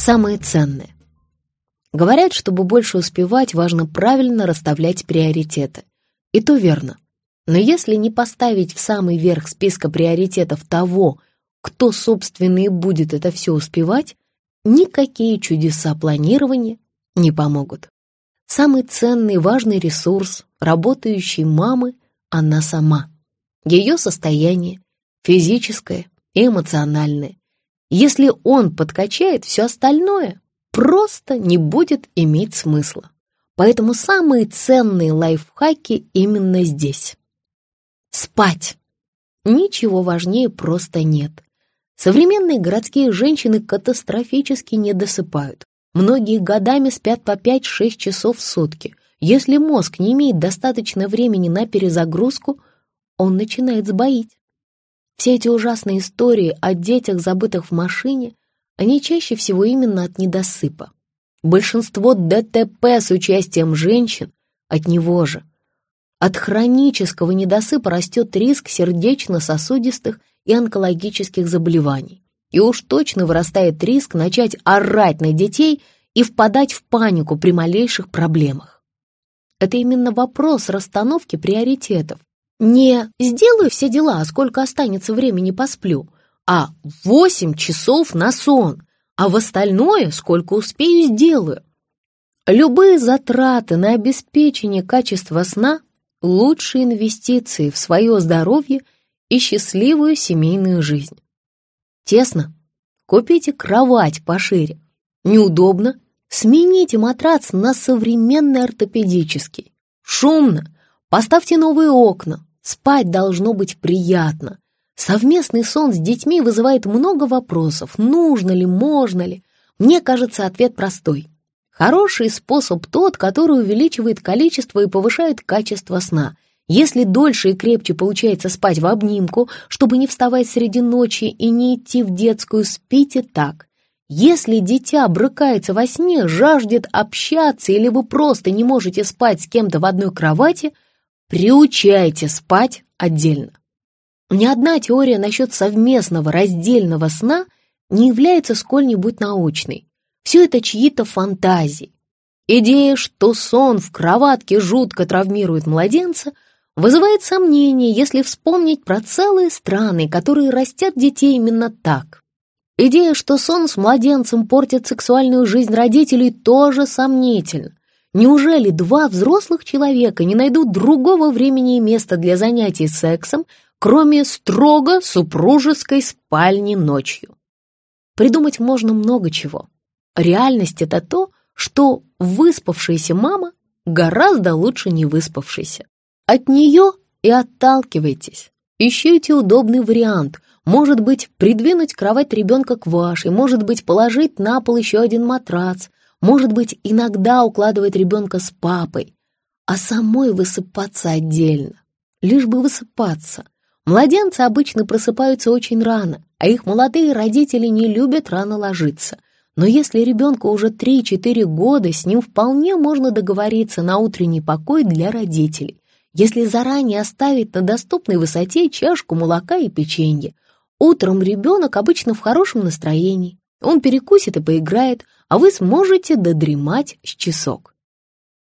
самое ценное. Говорят, чтобы больше успевать, важно правильно расставлять приоритеты. И то верно. Но если не поставить в самый верх списка приоритетов того, кто, собственно, и будет это все успевать, никакие чудеса планирования не помогут. Самый ценный важный ресурс работающей мамы – она сама. Ее состояние – физическое и эмоциональное. Если он подкачает, все остальное просто не будет иметь смысла. Поэтому самые ценные лайфхаки именно здесь. Спать. Ничего важнее просто нет. Современные городские женщины катастрофически не досыпают. Многие годами спят по 5-6 часов в сутки. Если мозг не имеет достаточно времени на перезагрузку, он начинает сбоить. Все эти ужасные истории о детях, забытых в машине, они чаще всего именно от недосыпа. Большинство ДТП с участием женщин от него же. От хронического недосыпа растет риск сердечно-сосудистых и онкологических заболеваний. И уж точно вырастает риск начать орать на детей и впадать в панику при малейших проблемах. Это именно вопрос расстановки приоритетов. Не «сделаю все дела, а сколько останется времени посплю», а «восемь часов на сон», а в остальное сколько успею сделаю. Любые затраты на обеспечение качества сна – лучшие инвестиции в свое здоровье – и счастливую семейную жизнь. Тесно? Купите кровать пошире. Неудобно? Смените матрац на современный ортопедический. Шумно? Поставьте новые окна. Спать должно быть приятно. Совместный сон с детьми вызывает много вопросов. Нужно ли, можно ли? Мне кажется, ответ простой. Хороший способ тот, который увеличивает количество и повышает качество сна – если дольше и крепче получается спать в обнимку, чтобы не вставать среди ночи и не идти в детскую, спите так. Если дитя брыкается во сне, жаждет общаться или вы просто не можете спать с кем-то в одной кровати, приучайте спать отдельно. Ни одна теория насчет совместного раздельного сна не является сколь-нибудь научной. Все это чьи-то фантазии. Идея, что сон в кроватке жутко травмирует младенца – вызывает сомнение, если вспомнить про целые страны, которые растят детей именно так. Идея, что сон с младенцем портит сексуальную жизнь родителей, тоже сомнительна. Неужели два взрослых человека не найдут другого времени и места для занятий сексом, кроме строго супружеской спальни ночью? Придумать можно много чего. Реальность — это то, что выспавшаяся мама гораздо лучше не выспавшейся. От нее и отталкивайтесь. Ищите удобный вариант. Может быть, придвинуть кровать ребенка к вашей, может быть, положить на пол еще один матрац, может быть, иногда укладывать ребенка с папой, а самой высыпаться отдельно. Лишь бы высыпаться. Младенцы обычно просыпаются очень рано, а их молодые родители не любят рано ложиться. Но если ребенку уже 3-4 года, с ним вполне можно договориться на утренний покой для родителей если заранее оставить на доступной высоте чашку молока и печенье. Утром ребенок обычно в хорошем настроении. Он перекусит и поиграет, а вы сможете додремать с часок.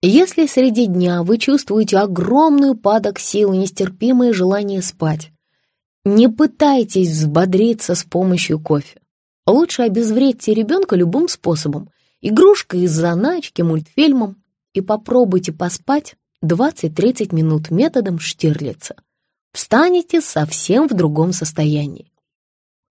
Если среди дня вы чувствуете огромный упадок сил и нестерпимое желание спать, не пытайтесь взбодриться с помощью кофе. Лучше обезвредьте ребенка любым способом, игрушкой из заначки, мультфильмом, и попробуйте поспать 20-30 минут методом Штирлица. Встанете совсем в другом состоянии.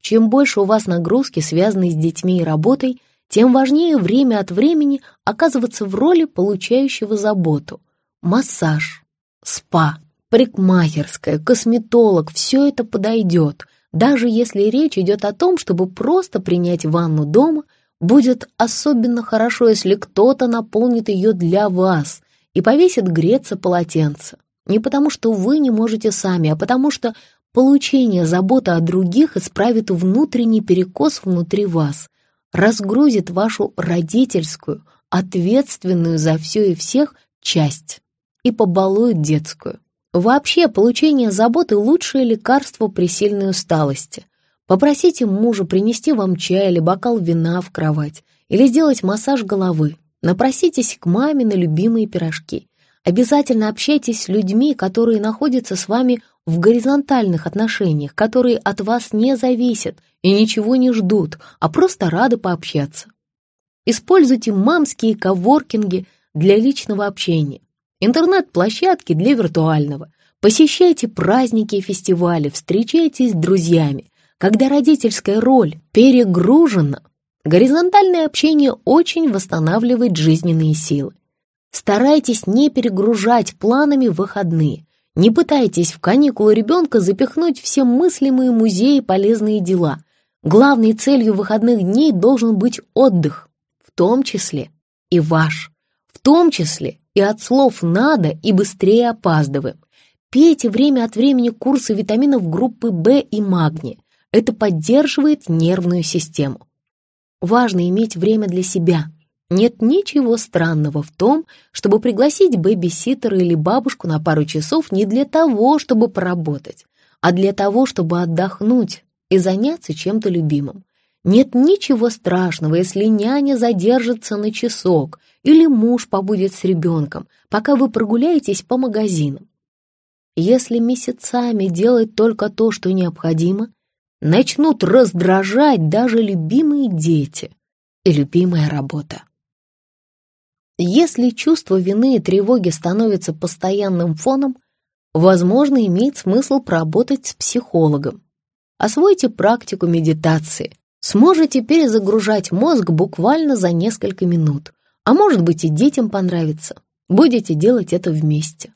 Чем больше у вас нагрузки, связанные с детьми и работой, тем важнее время от времени оказываться в роли получающего заботу. Массаж, спа, парикмахерская, косметолог – все это подойдет. Даже если речь идет о том, чтобы просто принять ванну дома, будет особенно хорошо, если кто-то наполнит ее для вас – и повесит греться полотенце. Не потому, что вы не можете сами, а потому что получение заботы о других исправит внутренний перекос внутри вас, разгрузит вашу родительскую, ответственную за все и всех часть и побалует детскую. Вообще, получение заботы – лучшее лекарство при сильной усталости. Попросите мужа принести вам чай или бокал вина в кровать или сделать массаж головы. Напроситесь к маме на любимые пирожки. Обязательно общайтесь с людьми, которые находятся с вами в горизонтальных отношениях, которые от вас не зависят и ничего не ждут, а просто рады пообщаться. Используйте мамские коворкинги для личного общения, интернет-площадки для виртуального. Посещайте праздники и фестивали, встречайтесь с друзьями. Когда родительская роль перегружена, горизонтальное общение очень восстанавливает жизненные силы. Старайтесь не перегружать планами выходные. Не пытайтесь в каникулы ребенка запихнуть все мыслимые музеи полезные дела. Главной целью выходных дней должен быть отдых, в том числе и ваш, в том числе и от слов «надо» и «быстрее опаздываем». Пейте время от времени курсы витаминов группы В и магния. Это поддерживает нервную систему. Важно иметь время для себя – нет ничего странного в том, чтобы пригласить бэби-ситера или бабушку на пару часов не для того, чтобы поработать, а для того, чтобы отдохнуть и заняться чем-то любимым. Нет ничего страшного, если няня задержится на часок или муж побудет с ребенком, пока вы прогуляетесь по магазинам. Если месяцами делать только то, что необходимо, начнут раздражать даже любимые дети и любимая работа. Если чувство вины и тревоги становится постоянным фоном, возможно, имеет смысл поработать с психологом. Освойте практику медитации. Сможете перезагружать мозг буквально за несколько минут. А может быть и детям понравится. Будете делать это вместе.